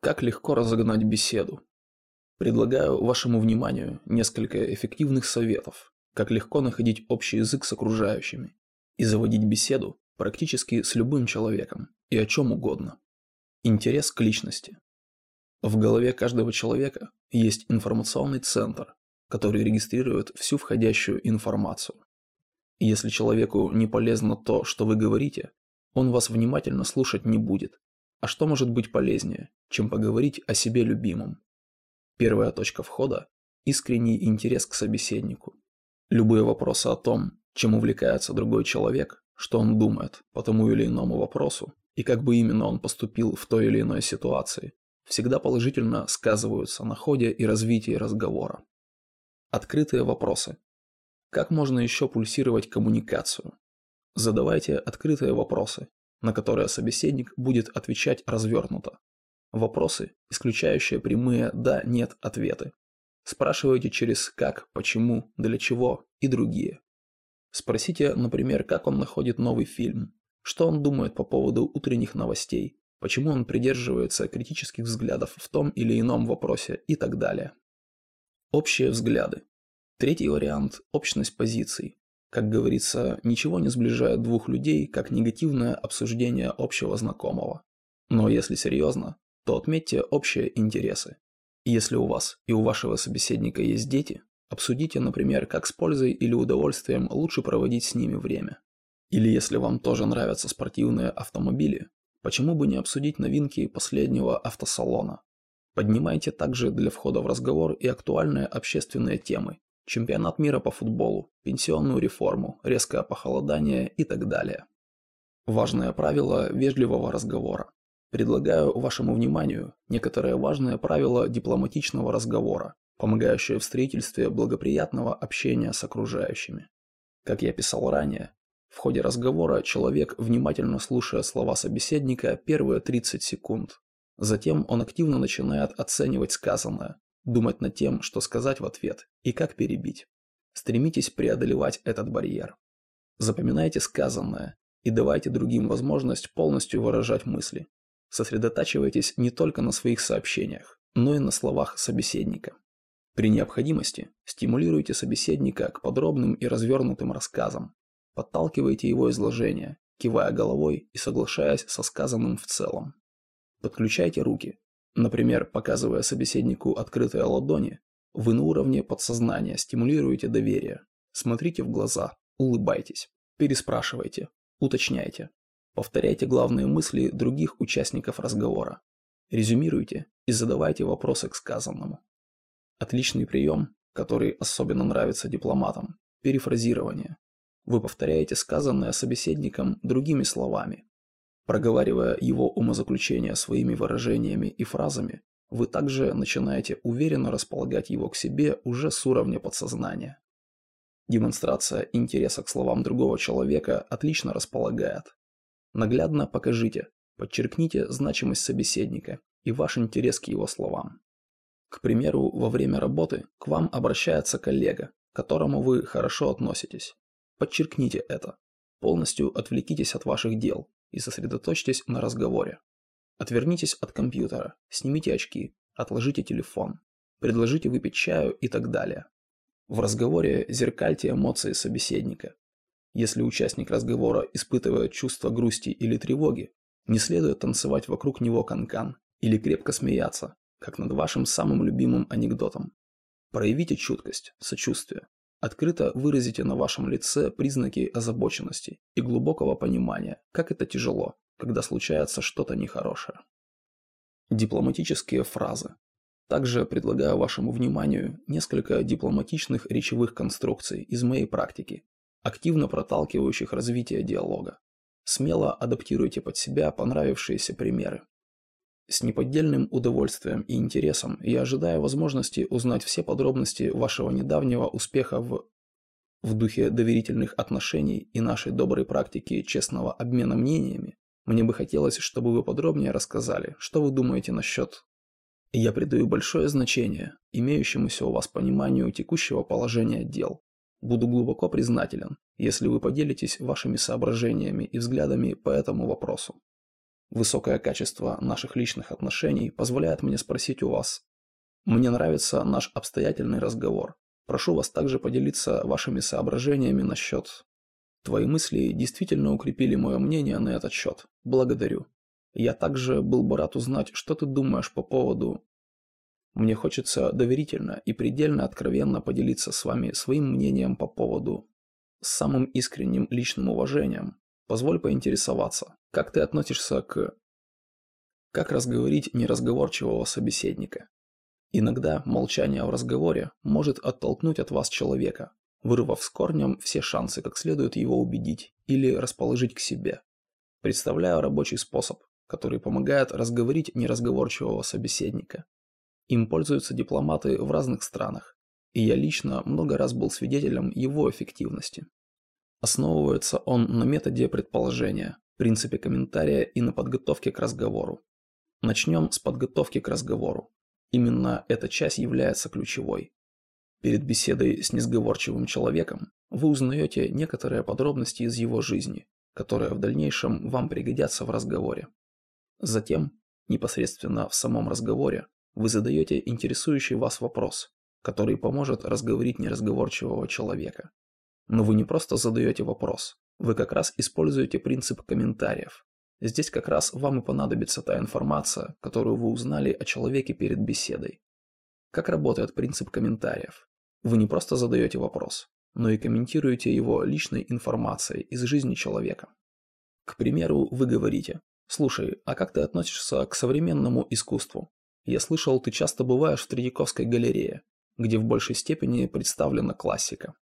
Как легко разогнать беседу? Предлагаю вашему вниманию несколько эффективных советов, как легко находить общий язык с окружающими и заводить беседу практически с любым человеком и о чем угодно. Интерес к личности. В голове каждого человека есть информационный центр, который регистрирует всю входящую информацию. Если человеку не полезно то, что вы говорите, он вас внимательно слушать не будет а что может быть полезнее, чем поговорить о себе любимом? Первая точка входа – искренний интерес к собеседнику. Любые вопросы о том, чем увлекается другой человек, что он думает по тому или иному вопросу, и как бы именно он поступил в той или иной ситуации, всегда положительно сказываются на ходе и развитии разговора. Открытые вопросы. Как можно еще пульсировать коммуникацию? Задавайте открытые вопросы на которые собеседник будет отвечать развернуто. Вопросы, исключающие прямые «да», «нет» ответы. Спрашивайте через «как», «почему», «для чего» и другие. Спросите, например, как он находит новый фильм, что он думает по поводу утренних новостей, почему он придерживается критических взглядов в том или ином вопросе и так далее. Общие взгляды. Третий вариант – общность позиций. Как говорится, ничего не сближает двух людей, как негативное обсуждение общего знакомого. Но если серьезно, то отметьте общие интересы. Если у вас и у вашего собеседника есть дети, обсудите, например, как с пользой или удовольствием лучше проводить с ними время. Или если вам тоже нравятся спортивные автомобили, почему бы не обсудить новинки последнего автосалона? Поднимайте также для входа в разговор и актуальные общественные темы, чемпионат мира по футболу, пенсионную реформу, резкое похолодание и так далее. Важное правило вежливого разговора. Предлагаю вашему вниманию некоторые важные правила дипломатичного разговора, помогающие в строительстве благоприятного общения с окружающими. Как я писал ранее, в ходе разговора человек, внимательно слушая слова собеседника первые 30 секунд. Затем он активно начинает оценивать сказанное, думать над тем, что сказать в ответ и как перебить. Стремитесь преодолевать этот барьер. Запоминайте сказанное и давайте другим возможность полностью выражать мысли. Сосредотачивайтесь не только на своих сообщениях, но и на словах собеседника. При необходимости стимулируйте собеседника к подробным и развернутым рассказам. Подталкивайте его изложение, кивая головой и соглашаясь со сказанным в целом. Подключайте руки, Например, показывая собеседнику открытые ладони, вы на уровне подсознания стимулируете доверие. Смотрите в глаза, улыбайтесь, переспрашивайте, уточняйте. Повторяйте главные мысли других участников разговора. Резюмируйте и задавайте вопросы к сказанному. Отличный прием, который особенно нравится дипломатам – перефразирование. Вы повторяете сказанное собеседником другими словами, Проговаривая его умозаключения своими выражениями и фразами, вы также начинаете уверенно располагать его к себе уже с уровня подсознания. Демонстрация интереса к словам другого человека отлично располагает. Наглядно покажите, подчеркните значимость собеседника и ваш интерес к его словам. К примеру, во время работы к вам обращается коллега, к которому вы хорошо относитесь. Подчеркните это. Полностью отвлекитесь от ваших дел и сосредоточьтесь на разговоре. Отвернитесь от компьютера, снимите очки, отложите телефон, предложите выпить чаю и так далее. В разговоре зеркальте эмоции собеседника. Если участник разговора испытывает чувство грусти или тревоги, не следует танцевать вокруг него канкан или крепко смеяться, как над вашим самым любимым анекдотом. Проявите чуткость, сочувствие. Открыто выразите на вашем лице признаки озабоченности и глубокого понимания, как это тяжело, когда случается что-то нехорошее. Дипломатические фразы. Также предлагаю вашему вниманию несколько дипломатичных речевых конструкций из моей практики, активно проталкивающих развитие диалога. Смело адаптируйте под себя понравившиеся примеры. С неподдельным удовольствием и интересом я ожидаю возможности узнать все подробности вашего недавнего успеха в в духе доверительных отношений и нашей доброй практики честного обмена мнениями, мне бы хотелось, чтобы вы подробнее рассказали, что вы думаете насчет... Я придаю большое значение имеющемуся у вас пониманию текущего положения дел. Буду глубоко признателен, если вы поделитесь вашими соображениями и взглядами по этому вопросу. Высокое качество наших личных отношений позволяет мне спросить у вас. Мне нравится наш обстоятельный разговор. Прошу вас также поделиться вашими соображениями насчет... Твои мысли действительно укрепили мое мнение на этот счет. Благодарю. Я также был бы рад узнать, что ты думаешь по поводу... Мне хочется доверительно и предельно откровенно поделиться с вами своим мнением по поводу... С самым искренним личным уважением. Позволь поинтересоваться, как ты относишься к... Как разговорить неразговорчивого собеседника? Иногда молчание в разговоре может оттолкнуть от вас человека, вырвав с корнем все шансы как следует его убедить или расположить к себе. Представляю рабочий способ, который помогает разговорить неразговорчивого собеседника. Им пользуются дипломаты в разных странах, и я лично много раз был свидетелем его эффективности. Основывается он на методе предположения, принципе комментария и на подготовке к разговору. Начнем с подготовки к разговору. Именно эта часть является ключевой. Перед беседой с несговорчивым человеком вы узнаете некоторые подробности из его жизни, которые в дальнейшем вам пригодятся в разговоре. Затем, непосредственно в самом разговоре, вы задаете интересующий вас вопрос, который поможет разговорить неразговорчивого человека. Но вы не просто задаете вопрос, вы как раз используете принцип комментариев, Здесь как раз вам и понадобится та информация, которую вы узнали о человеке перед беседой. Как работает принцип комментариев? Вы не просто задаете вопрос, но и комментируете его личной информацией из жизни человека. К примеру, вы говорите, «Слушай, а как ты относишься к современному искусству? Я слышал, ты часто бываешь в Третьяковской галерее, где в большей степени представлена классика».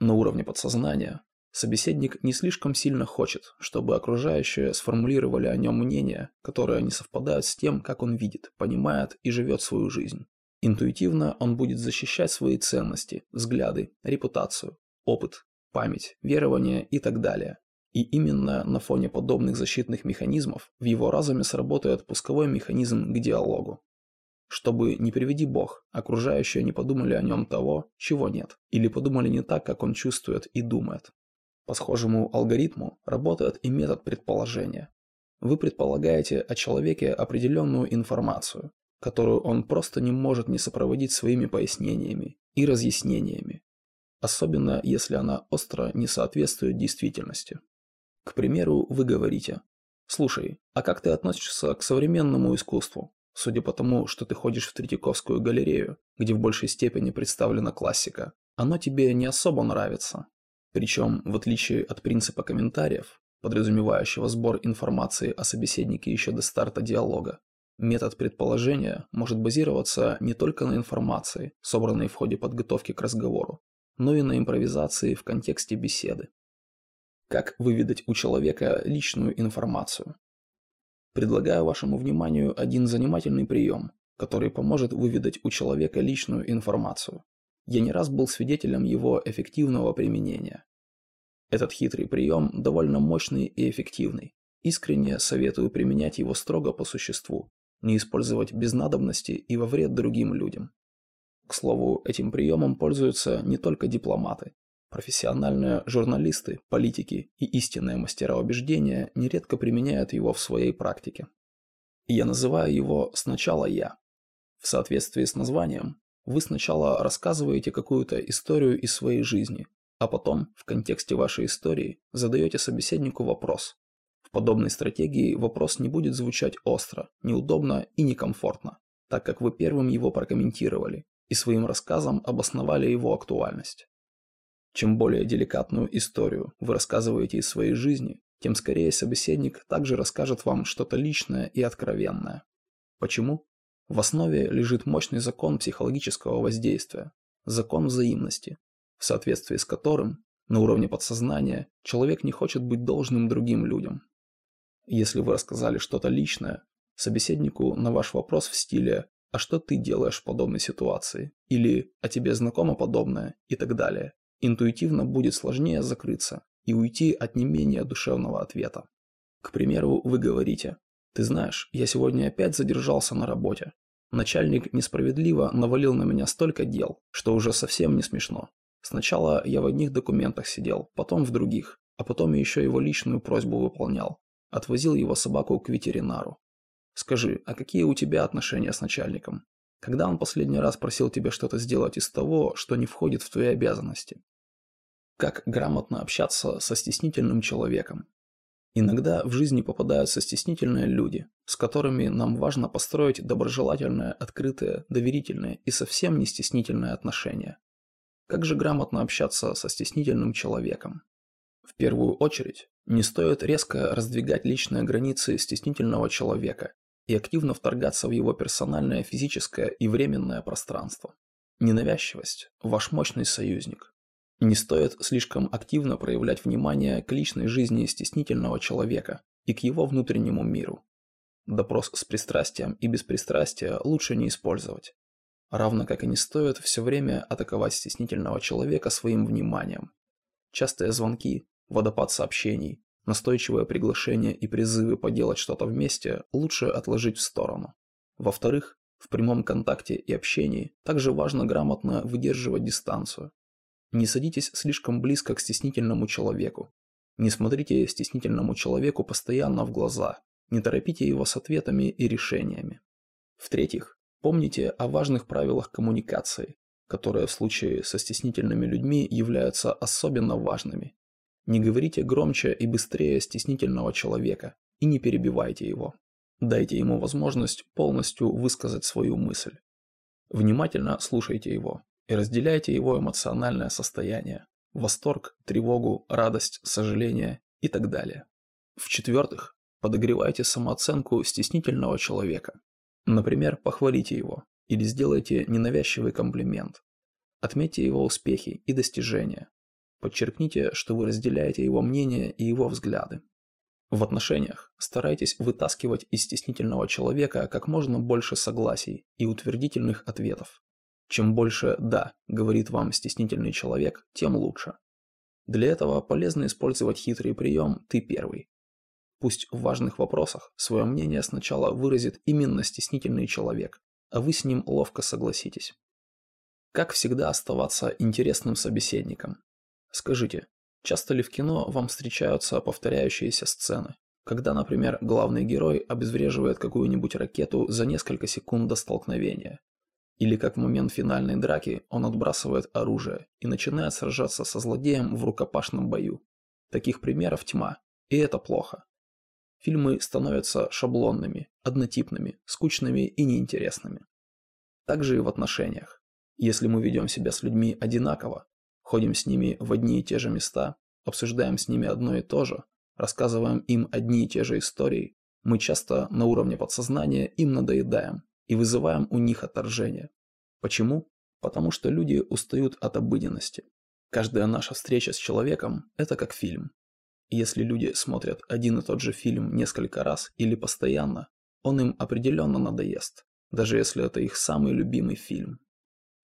На уровне подсознания Собеседник не слишком сильно хочет, чтобы окружающие сформулировали о нем мнение, которое не совпадает с тем, как он видит, понимает и живет свою жизнь. Интуитивно он будет защищать свои ценности, взгляды, репутацию, опыт, память, верование и так далее. И именно на фоне подобных защитных механизмов в его разуме сработает пусковой механизм к диалогу. Чтобы, не приведи бог, окружающие не подумали о нем того, чего нет, или подумали не так, как он чувствует и думает. По схожему алгоритму работает и метод предположения. Вы предполагаете о человеке определенную информацию, которую он просто не может не сопроводить своими пояснениями и разъяснениями, особенно если она остро не соответствует действительности. К примеру, вы говорите «Слушай, а как ты относишься к современному искусству, судя по тому, что ты ходишь в Третьяковскую галерею, где в большей степени представлена классика? Оно тебе не особо нравится, причем, в отличие от принципа комментариев, подразумевающего сбор информации о собеседнике еще до старта диалога, метод предположения может базироваться не только на информации, собранной в ходе подготовки к разговору, но и на импровизации в контексте беседы. Как выведать у человека личную информацию? Предлагаю вашему вниманию один занимательный прием, который поможет выведать у человека личную информацию. Я не раз был свидетелем его эффективного применения. Этот хитрый прием довольно мощный и эффективный. Искренне советую применять его строго по существу, не использовать без надобности и во вред другим людям. К слову, этим приемом пользуются не только дипломаты. Профессиональные журналисты, политики и истинные мастера убеждения нередко применяют его в своей практике. Я называю его «сначала я». В соответствии с названием, вы сначала рассказываете какую-то историю из своей жизни, а потом, в контексте вашей истории, задаете собеседнику вопрос. В подобной стратегии вопрос не будет звучать остро, неудобно и некомфортно, так как вы первым его прокомментировали и своим рассказом обосновали его актуальность. Чем более деликатную историю вы рассказываете из своей жизни, тем скорее собеседник также расскажет вам что-то личное и откровенное. Почему? В основе лежит мощный закон психологического воздействия, закон взаимности, в соответствии с которым на уровне подсознания человек не хочет быть должным другим людям. Если вы рассказали что-то личное, собеседнику на ваш вопрос в стиле «А что ты делаешь в подобной ситуации?» или «А тебе знакомо подобное?» и так далее, интуитивно будет сложнее закрыться и уйти от не менее душевного ответа. К примеру, вы говорите ты знаешь, я сегодня опять задержался на работе. Начальник несправедливо навалил на меня столько дел, что уже совсем не смешно. Сначала я в одних документах сидел, потом в других, а потом еще его личную просьбу выполнял. отвозил его собаку к ветеринару. Скажи, а какие у тебя отношения с начальником? Когда он последний раз просил тебя что-то сделать из того, что не входит в твои обязанности? Как грамотно общаться со стеснительным человеком? Иногда в жизни попадаются стеснительные люди, с которыми нам важно построить доброжелательное, открытое, доверительное и совсем не стеснительное отношение. Как же грамотно общаться со стеснительным человеком? В первую очередь, не стоит резко раздвигать личные границы стеснительного человека и активно вторгаться в его персональное физическое и временное пространство. Ненавязчивость – ваш мощный союзник. Не стоит слишком активно проявлять внимание к личной жизни стеснительного человека и к его внутреннему миру. Допрос с пристрастием и без пристрастия лучше не использовать. Равно как и не стоит все время атаковать стеснительного человека своим вниманием. Частые звонки, водопад сообщений, настойчивое приглашение и призывы поделать что-то вместе лучше отложить в сторону. Во-вторых, в прямом контакте и общении также важно грамотно выдерживать дистанцию. Не садитесь слишком близко к стеснительному человеку. Не смотрите стеснительному человеку постоянно в глаза. Не торопите его с ответами и решениями. В-третьих, помните о важных правилах коммуникации, которые в случае со стеснительными людьми являются особенно важными. Не говорите громче и быстрее стеснительного человека и не перебивайте его. Дайте ему возможность полностью высказать свою мысль. Внимательно слушайте его, и разделяйте его эмоциональное состояние – восторг, тревогу, радость, сожаление и так далее. В-четвертых, подогревайте самооценку стеснительного человека. Например, похвалите его или сделайте ненавязчивый комплимент. Отметьте его успехи и достижения. Подчеркните, что вы разделяете его мнение и его взгляды. В отношениях старайтесь вытаскивать из стеснительного человека как можно больше согласий и утвердительных ответов. Чем больше «да» говорит вам стеснительный человек, тем лучше. Для этого полезно использовать хитрый прием «ты первый». Пусть в важных вопросах свое мнение сначала выразит именно стеснительный человек, а вы с ним ловко согласитесь. Как всегда оставаться интересным собеседником? Скажите, часто ли в кино вам встречаются повторяющиеся сцены? Когда, например, главный герой обезвреживает какую-нибудь ракету за несколько секунд до столкновения, или как в момент финальной драки он отбрасывает оружие и начинает сражаться со злодеем в рукопашном бою. Таких примеров тьма, и это плохо. Фильмы становятся шаблонными, однотипными, скучными и неинтересными. Также и в отношениях. Если мы ведем себя с людьми одинаково, ходим с ними в одни и те же места, обсуждаем с ними одно и то же, рассказываем им одни и те же истории, мы часто на уровне подсознания им надоедаем, и вызываем у них отторжение. Почему? Потому что люди устают от обыденности. Каждая наша встреча с человеком – это как фильм. Если люди смотрят один и тот же фильм несколько раз или постоянно, он им определенно надоест, даже если это их самый любимый фильм.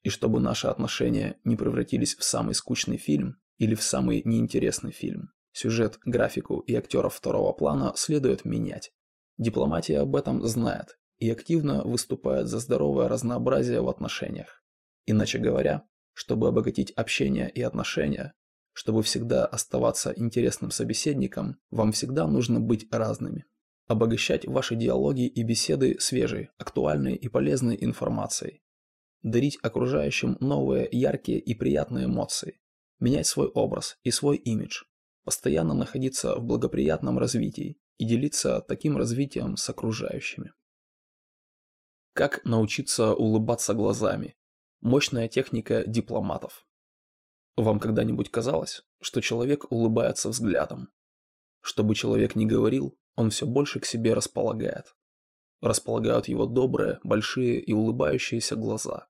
И чтобы наши отношения не превратились в самый скучный фильм или в самый неинтересный фильм, сюжет, графику и актеров второго плана следует менять. Дипломатия об этом знает и активно выступает за здоровое разнообразие в отношениях. Иначе говоря, чтобы обогатить общение и отношения, чтобы всегда оставаться интересным собеседником, вам всегда нужно быть разными. Обогащать ваши диалоги и беседы свежей, актуальной и полезной информацией. Дарить окружающим новые, яркие и приятные эмоции. Менять свой образ и свой имидж. Постоянно находиться в благоприятном развитии и делиться таким развитием с окружающими. Как научиться улыбаться глазами? Мощная техника дипломатов. Вам когда-нибудь казалось, что человек улыбается взглядом? Чтобы человек не говорил, он все больше к себе располагает. Располагают его добрые, большие и улыбающиеся глаза.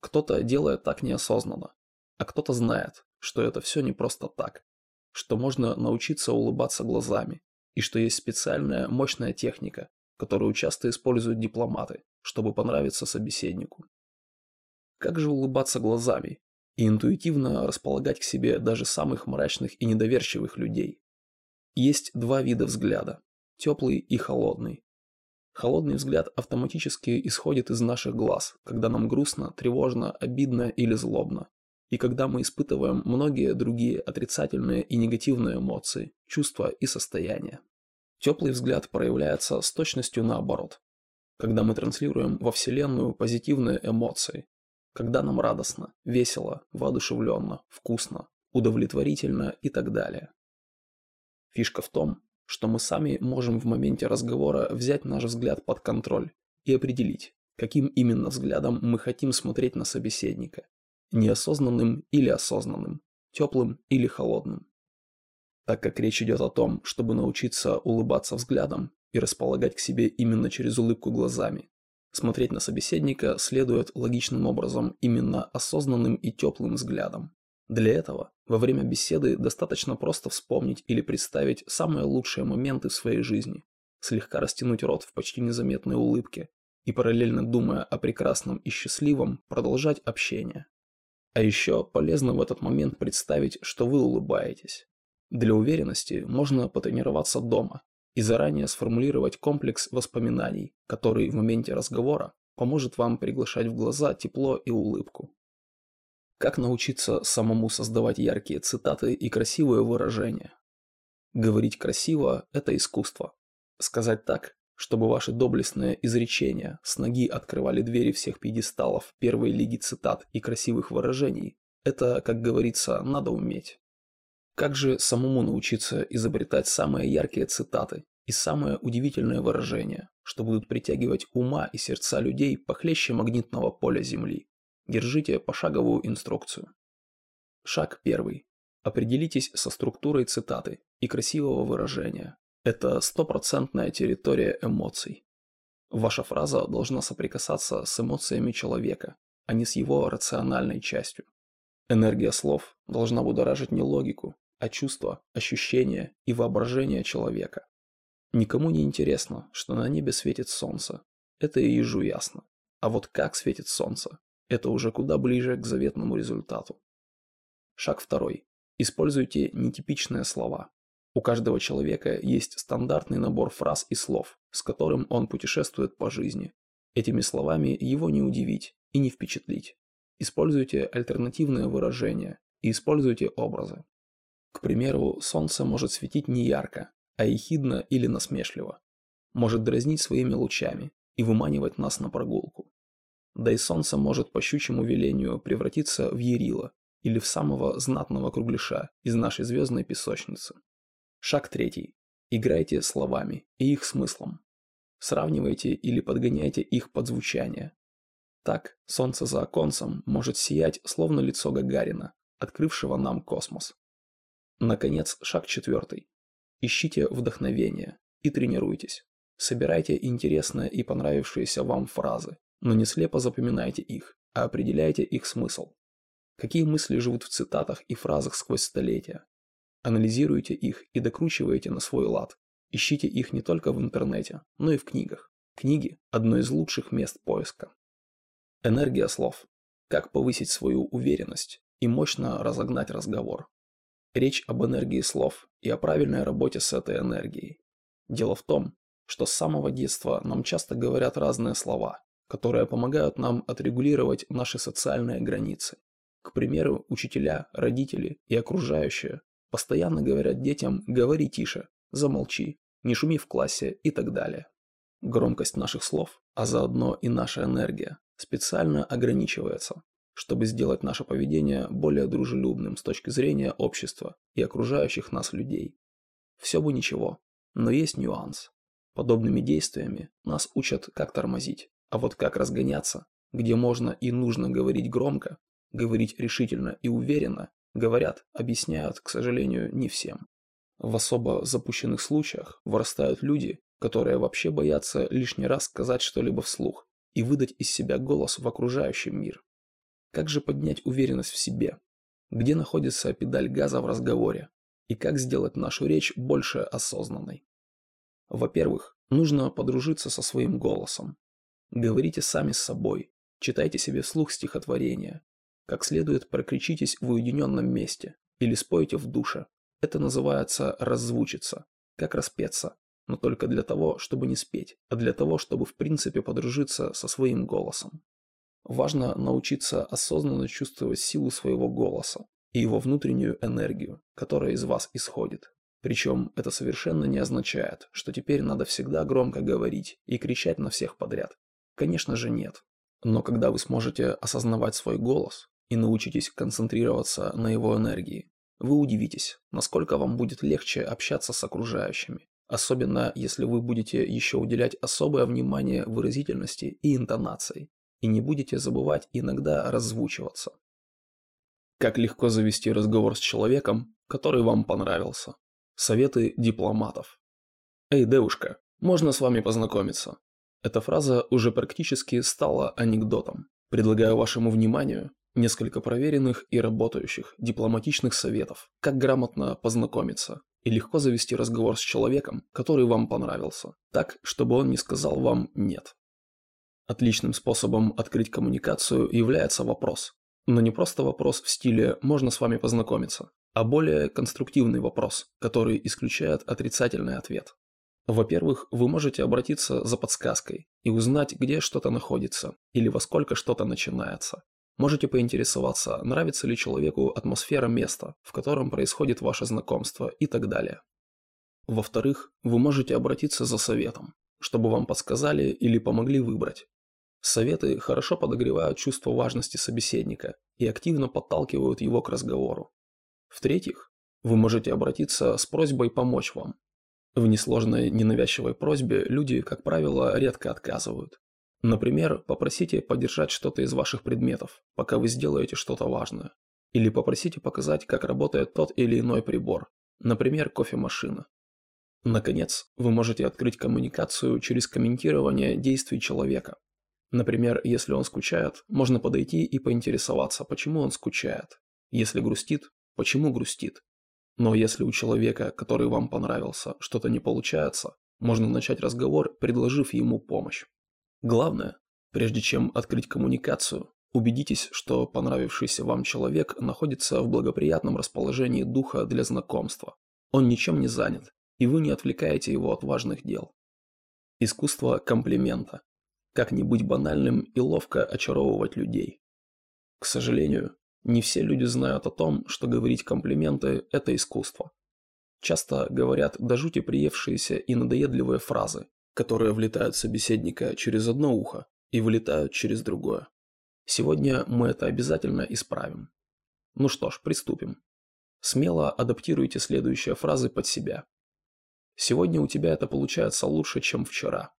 Кто-то делает так неосознанно, а кто-то знает, что это все не просто так, что можно научиться улыбаться глазами, и что есть специальная мощная техника, которую часто используют дипломаты, чтобы понравиться собеседнику. Как же улыбаться глазами и интуитивно располагать к себе даже самых мрачных и недоверчивых людей? Есть два вида взгляда – теплый и холодный. Холодный взгляд автоматически исходит из наших глаз, когда нам грустно, тревожно, обидно или злобно, и когда мы испытываем многие другие отрицательные и негативные эмоции, чувства и состояния. Теплый взгляд проявляется с точностью наоборот. Когда мы транслируем во Вселенную позитивные эмоции, когда нам радостно, весело, воодушевленно, вкусно, удовлетворительно и так далее. Фишка в том, что мы сами можем в моменте разговора взять наш взгляд под контроль и определить, каким именно взглядом мы хотим смотреть на собеседника. Неосознанным или осознанным, теплым или холодным. Так как речь идет о том, чтобы научиться улыбаться взглядом и располагать к себе именно через улыбку глазами, смотреть на собеседника следует логичным образом именно осознанным и теплым взглядом. Для этого во время беседы достаточно просто вспомнить или представить самые лучшие моменты в своей жизни, слегка растянуть рот в почти незаметной улыбке и параллельно думая о прекрасном и счастливом продолжать общение. А еще полезно в этот момент представить, что вы улыбаетесь. Для уверенности можно потренироваться дома и заранее сформулировать комплекс воспоминаний, который в моменте разговора поможет вам приглашать в глаза тепло и улыбку. Как научиться самому создавать яркие цитаты и красивые выражения? Говорить красиво – это искусство. Сказать так, чтобы ваши доблестные изречения с ноги открывали двери всех пьедесталов первой лиги цитат и красивых выражений – это, как говорится, надо уметь. Как же самому научиться изобретать самые яркие цитаты и самые удивительные выражения, что будут притягивать ума и сердца людей похлеще магнитного поля Земли? Держите пошаговую инструкцию. Шаг первый. Определитесь со структурой цитаты и красивого выражения. Это стопроцентная территория эмоций. Ваша фраза должна соприкасаться с эмоциями человека, а не с его рациональной частью. Энергия слов должна будоражить не логику, а чувства, ощущения и воображение человека. Никому не интересно, что на небе светит солнце. Это и ежу ясно. А вот как светит солнце, это уже куда ближе к заветному результату. Шаг второй. Используйте нетипичные слова. У каждого человека есть стандартный набор фраз и слов, с которым он путешествует по жизни. Этими словами его не удивить и не впечатлить. Используйте альтернативные выражения и используйте образы. К примеру, солнце может светить не ярко, а ехидно или насмешливо. Может дразнить своими лучами и выманивать нас на прогулку. Да и солнце может по щучьему велению превратиться в Ерила или в самого знатного кругляша из нашей звездной песочницы. Шаг третий. Играйте словами и их смыслом. Сравнивайте или подгоняйте их под звучание. Так, солнце за оконцем может сиять, словно лицо Гагарина, открывшего нам космос. Наконец, шаг четвертый. Ищите вдохновение и тренируйтесь. Собирайте интересные и понравившиеся вам фразы, но не слепо запоминайте их, а определяйте их смысл. Какие мысли живут в цитатах и фразах сквозь столетия? Анализируйте их и докручивайте на свой лад. Ищите их не только в интернете, но и в книгах. Книги – одно из лучших мест поиска. Энергия слов. Как повысить свою уверенность и мощно разогнать разговор. Речь об энергии слов и о правильной работе с этой энергией. Дело в том, что с самого детства нам часто говорят разные слова, которые помогают нам отрегулировать наши социальные границы. К примеру, учителя, родители и окружающие постоянно говорят детям «говори тише», «замолчи», «не шуми в классе» и так далее. Громкость наших слов, а заодно и наша энергия, специально ограничивается, чтобы сделать наше поведение более дружелюбным с точки зрения общества и окружающих нас людей. Все бы ничего, но есть нюанс. Подобными действиями нас учат, как тормозить. А вот как разгоняться, где можно и нужно говорить громко, говорить решительно и уверенно, говорят, объясняют, к сожалению, не всем. В особо запущенных случаях вырастают люди, которые вообще боятся лишний раз сказать что-либо вслух и выдать из себя голос в окружающий мир. Как же поднять уверенность в себе? Где находится педаль газа в разговоре? И как сделать нашу речь больше осознанной? Во-первых, нужно подружиться со своим голосом. Говорите сами с собой, читайте себе вслух стихотворения. Как следует прокричитесь в уединенном месте или спойте в душе. Это называется раззвучиться, как распеться, но только для того, чтобы не спеть, а для того, чтобы в принципе подружиться со своим голосом. Важно научиться осознанно чувствовать силу своего голоса и его внутреннюю энергию, которая из вас исходит. Причем это совершенно не означает, что теперь надо всегда громко говорить и кричать на всех подряд. Конечно же нет. Но когда вы сможете осознавать свой голос и научитесь концентрироваться на его энергии, вы удивитесь, насколько вам будет легче общаться с окружающими, особенно если вы будете еще уделять особое внимание выразительности и интонации, и не будете забывать иногда раззвучиваться. Как легко завести разговор с человеком, который вам понравился. Советы дипломатов. «Эй, девушка, можно с вами познакомиться?» Эта фраза уже практически стала анекдотом. Предлагаю вашему вниманию несколько проверенных и работающих дипломатичных советов, как грамотно познакомиться и легко завести разговор с человеком, который вам понравился, так, чтобы он не сказал вам «нет». Отличным способом открыть коммуникацию является вопрос. Но не просто вопрос в стиле «можно с вами познакомиться», а более конструктивный вопрос, который исключает отрицательный ответ. Во-первых, вы можете обратиться за подсказкой и узнать, где что-то находится или во сколько что-то начинается. Можете поинтересоваться, нравится ли человеку атмосфера места, в котором происходит ваше знакомство и так далее. Во-вторых, вы можете обратиться за советом, чтобы вам подсказали или помогли выбрать. Советы хорошо подогревают чувство важности собеседника и активно подталкивают его к разговору. В-третьих, вы можете обратиться с просьбой помочь вам, в несложной ненавязчивой просьбе люди, как правило, редко отказывают. Например, попросите подержать что-то из ваших предметов, пока вы сделаете что-то важное. Или попросите показать, как работает тот или иной прибор, например, кофемашина. Наконец, вы можете открыть коммуникацию через комментирование действий человека. Например, если он скучает, можно подойти и поинтересоваться, почему он скучает. Если грустит, почему грустит. Но если у человека, который вам понравился, что-то не получается, можно начать разговор, предложив ему помощь. Главное, прежде чем открыть коммуникацию, убедитесь, что понравившийся вам человек находится в благоприятном расположении духа для знакомства. Он ничем не занят, и вы не отвлекаете его от важных дел. Искусство комплимента. Как не быть банальным и ловко очаровывать людей. К сожалению, не все люди знают о том, что говорить комплименты – это искусство. Часто говорят до жути приевшиеся и надоедливые фразы, которые влетают в собеседника через одно ухо и вылетают через другое. Сегодня мы это обязательно исправим. Ну что ж, приступим. Смело адаптируйте следующие фразы под себя. Сегодня у тебя это получается лучше, чем вчера.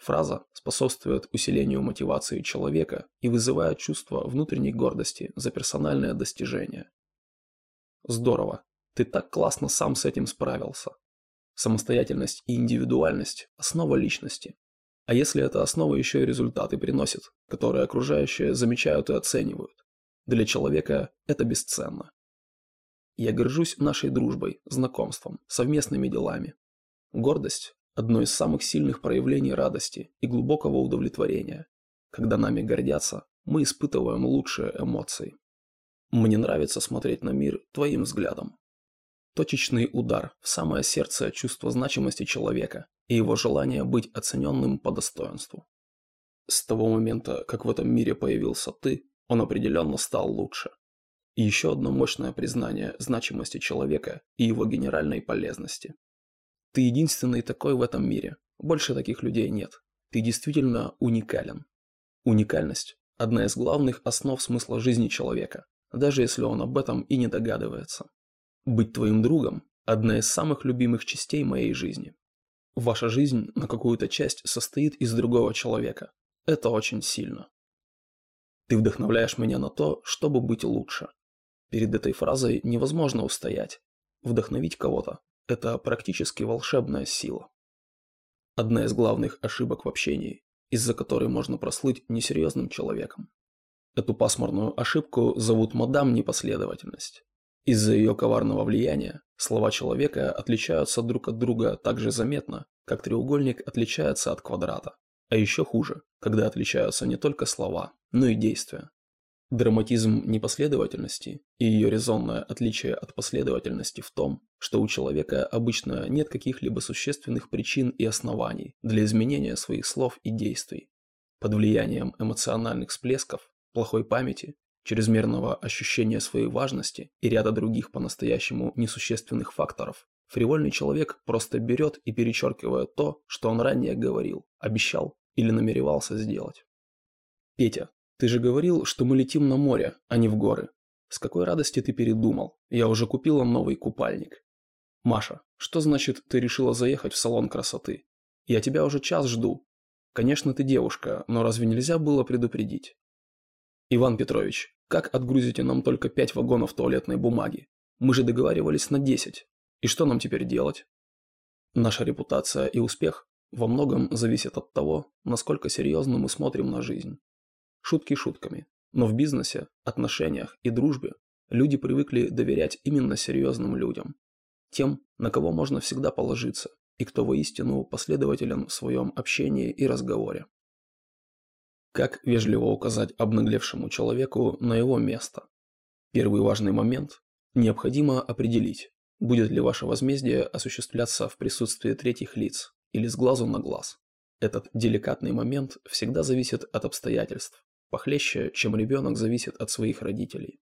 Фраза способствует усилению мотивации человека и вызывает чувство внутренней гордости за персональное достижение. Здорово, ты так классно сам с этим справился. Самостоятельность и индивидуальность – основа личности. А если эта основа еще и результаты приносит, которые окружающие замечают и оценивают, для человека это бесценно. Я горжусь нашей дружбой, знакомством, совместными делами. Гордость одно из самых сильных проявлений радости и глубокого удовлетворения. Когда нами гордятся, мы испытываем лучшие эмоции. Мне нравится смотреть на мир твоим взглядом. Точечный удар в самое сердце чувства значимости человека и его желания быть оцененным по достоинству. С того момента, как в этом мире появился ты, он определенно стал лучше. И еще одно мощное признание значимости человека и его генеральной полезности. Ты единственный такой в этом мире. Больше таких людей нет. Ты действительно уникален. Уникальность – одна из главных основ смысла жизни человека, даже если он об этом и не догадывается. Быть твоим другом – одна из самых любимых частей моей жизни. Ваша жизнь на какую-то часть состоит из другого человека. Это очень сильно. Ты вдохновляешь меня на то, чтобы быть лучше. Перед этой фразой невозможно устоять. Вдохновить кого-то это практически волшебная сила. Одна из главных ошибок в общении, из-за которой можно прослыть несерьезным человеком. Эту пасмурную ошибку зовут мадам непоследовательность. Из-за ее коварного влияния слова человека отличаются друг от друга так же заметно, как треугольник отличается от квадрата. А еще хуже, когда отличаются не только слова, но и действия. Драматизм непоследовательности и ее резонное отличие от последовательности в том, что у человека обычно нет каких-либо существенных причин и оснований для изменения своих слов и действий. Под влиянием эмоциональных всплесков, плохой памяти, чрезмерного ощущения своей важности и ряда других по-настоящему несущественных факторов, Фривольный человек просто берет и перечеркивает то, что он ранее говорил, обещал или намеревался сделать. Петя, ты же говорил, что мы летим на море, а не в горы. С какой радости ты передумал? Я уже купила новый купальник. Маша, что значит ты решила заехать в салон красоты? Я тебя уже час жду. Конечно, ты девушка, но разве нельзя было предупредить? Иван Петрович, как отгрузите нам только пять вагонов туалетной бумаги? Мы же договаривались на десять. И что нам теперь делать? Наша репутация и успех во многом зависят от того, насколько серьезно мы смотрим на жизнь. Шутки шутками, но в бизнесе, отношениях и дружбе люди привыкли доверять именно серьезным людям. Тем, на кого можно всегда положиться и кто воистину последователен в своем общении и разговоре. Как вежливо указать обнаглевшему человеку на его место? Первый важный момент – необходимо определить, будет ли ваше возмездие осуществляться в присутствии третьих лиц или с глазу на глаз. Этот деликатный момент всегда зависит от обстоятельств, похлеще, чем ребенок зависит от своих родителей.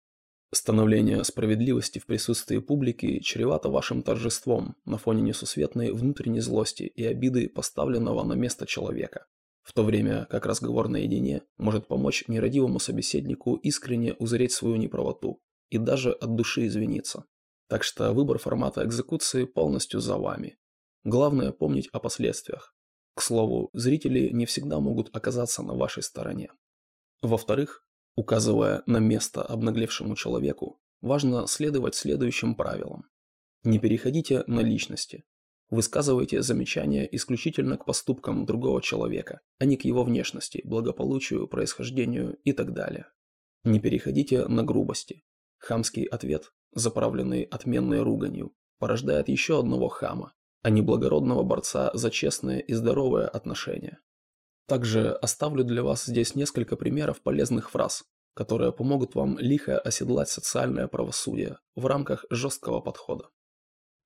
Становление справедливости в присутствии публики чревато вашим торжеством на фоне несусветной внутренней злости и обиды поставленного на место человека, в то время как разговор наедине может помочь нерадивому собеседнику искренне узреть свою неправоту и даже от души извиниться. Так что выбор формата экзекуции полностью за вами. Главное помнить о последствиях. К слову, зрители не всегда могут оказаться на вашей стороне. Во-вторых, указывая на место обнаглевшему человеку, важно следовать следующим правилам. Не переходите на личности. Высказывайте замечания исключительно к поступкам другого человека, а не к его внешности, благополучию, происхождению и так далее. Не переходите на грубости. Хамский ответ, заправленный отменной руганью, порождает еще одного хама, а не благородного борца за честные и здоровые отношения. Также оставлю для вас здесь несколько примеров полезных фраз, которые помогут вам лихо оседлать социальное правосудие в рамках жесткого подхода.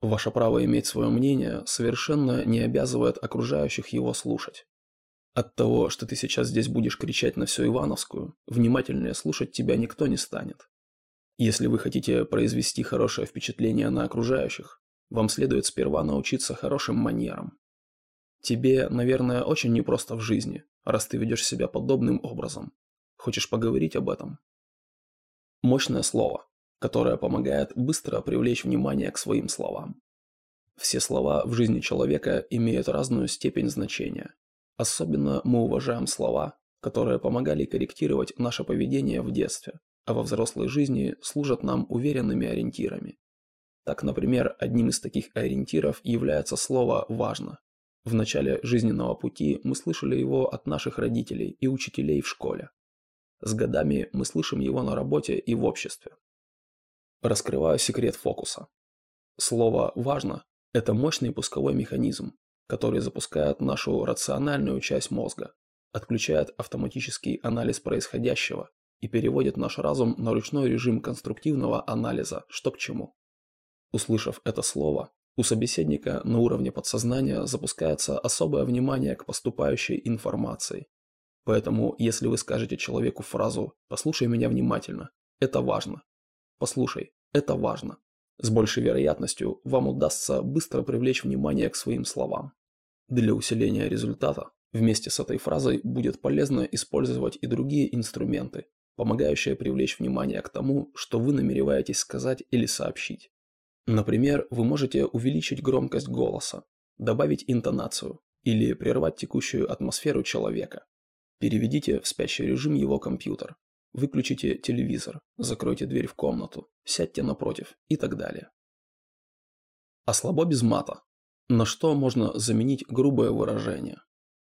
Ваше право иметь свое мнение совершенно не обязывает окружающих его слушать. От того, что ты сейчас здесь будешь кричать на всю Ивановскую, внимательнее слушать тебя никто не станет. Если вы хотите произвести хорошее впечатление на окружающих, вам следует сперва научиться хорошим манерам, Тебе, наверное, очень непросто в жизни, раз ты ведешь себя подобным образом. Хочешь поговорить об этом? Мощное слово, которое помогает быстро привлечь внимание к своим словам. Все слова в жизни человека имеют разную степень значения. Особенно мы уважаем слова, которые помогали корректировать наше поведение в детстве, а во взрослой жизни служат нам уверенными ориентирами. Так, например, одним из таких ориентиров является слово «важно», в начале жизненного пути мы слышали его от наших родителей и учителей в школе. С годами мы слышим его на работе и в обществе. Раскрываю секрет фокуса. Слово «важно» – это мощный пусковой механизм, который запускает нашу рациональную часть мозга, отключает автоматический анализ происходящего и переводит наш разум на ручной режим конструктивного анализа, что к чему. Услышав это слово, у собеседника на уровне подсознания запускается особое внимание к поступающей информации. Поэтому, если вы скажете человеку фразу «послушай меня внимательно», это важно. «Послушай, это важно». С большей вероятностью вам удастся быстро привлечь внимание к своим словам. Для усиления результата вместе с этой фразой будет полезно использовать и другие инструменты, помогающие привлечь внимание к тому, что вы намереваетесь сказать или сообщить. Например, вы можете увеличить громкость голоса, добавить интонацию или прервать текущую атмосферу человека. Переведите в спящий режим его компьютер. Выключите телевизор, закройте дверь в комнату, сядьте напротив и так далее. А слабо без мата. На что можно заменить грубое выражение?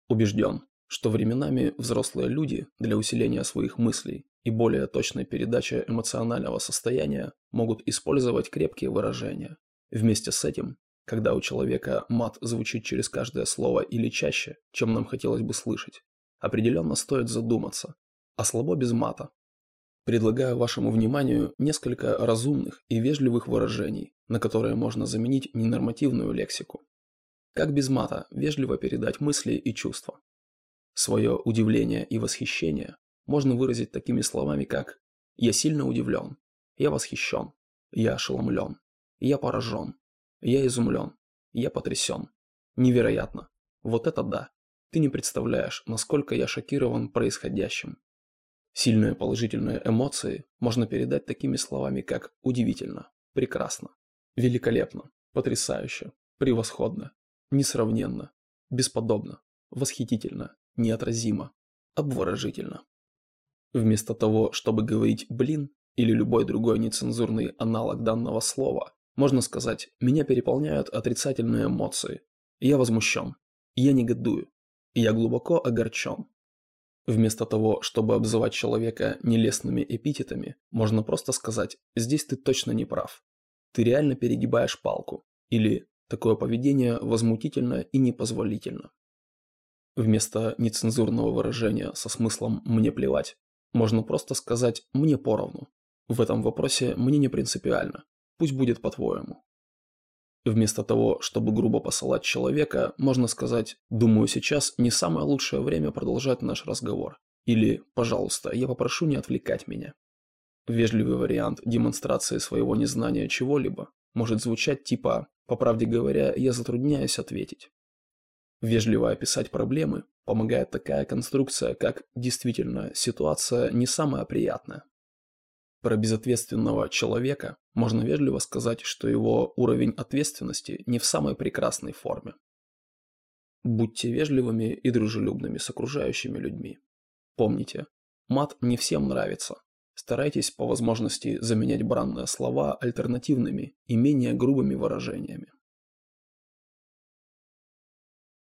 Убежден, что временами взрослые люди для усиления своих мыслей и более точной передачи эмоционального состояния могут использовать крепкие выражения. Вместе с этим, когда у человека мат звучит через каждое слово или чаще, чем нам хотелось бы слышать, определенно стоит задуматься, а слабо без мата. Предлагаю вашему вниманию несколько разумных и вежливых выражений, на которые можно заменить ненормативную лексику. Как без мата вежливо передать мысли и чувства? Свое удивление и восхищение можно выразить такими словами, как «я сильно удивлен», «я восхищен», «я ошеломлен», «я поражен», Я изумлен. Я потрясен. Невероятно. Вот это да. Ты не представляешь, насколько я шокирован происходящим. Сильные положительные эмоции можно передать такими словами, как «удивительно», «прекрасно», «великолепно», «потрясающе», «превосходно», «несравненно», «бесподобно», «восхитительно», «неотразимо», «обворожительно». Вместо того, чтобы говорить «блин» или любой другой нецензурный аналог данного слова, можно сказать «меня переполняют отрицательные эмоции», «я возмущен», «я негодую», «я глубоко огорчен», Вместо того, чтобы обзывать человека нелестными эпитетами, можно просто сказать «здесь ты точно не прав». Ты реально перегибаешь палку. Или такое поведение возмутительно и непозволительно. Вместо нецензурного выражения со смыслом «мне плевать» можно просто сказать «мне поровну». В этом вопросе мне не принципиально. Пусть будет по-твоему. Вместо того, чтобы грубо посылать человека, можно сказать «Думаю, сейчас не самое лучшее время продолжать наш разговор». Или «Пожалуйста, я попрошу не отвлекать меня». Вежливый вариант демонстрации своего незнания чего-либо может звучать типа «По правде говоря, я затрудняюсь ответить». Вежливо описать проблемы помогает такая конструкция, как «действительно, ситуация не самая приятная». Про безответственного человека можно вежливо сказать, что его уровень ответственности не в самой прекрасной форме. Будьте вежливыми и дружелюбными с окружающими людьми. Помните, мат не всем нравится. Старайтесь по возможности заменять бранные слова альтернативными и менее грубыми выражениями.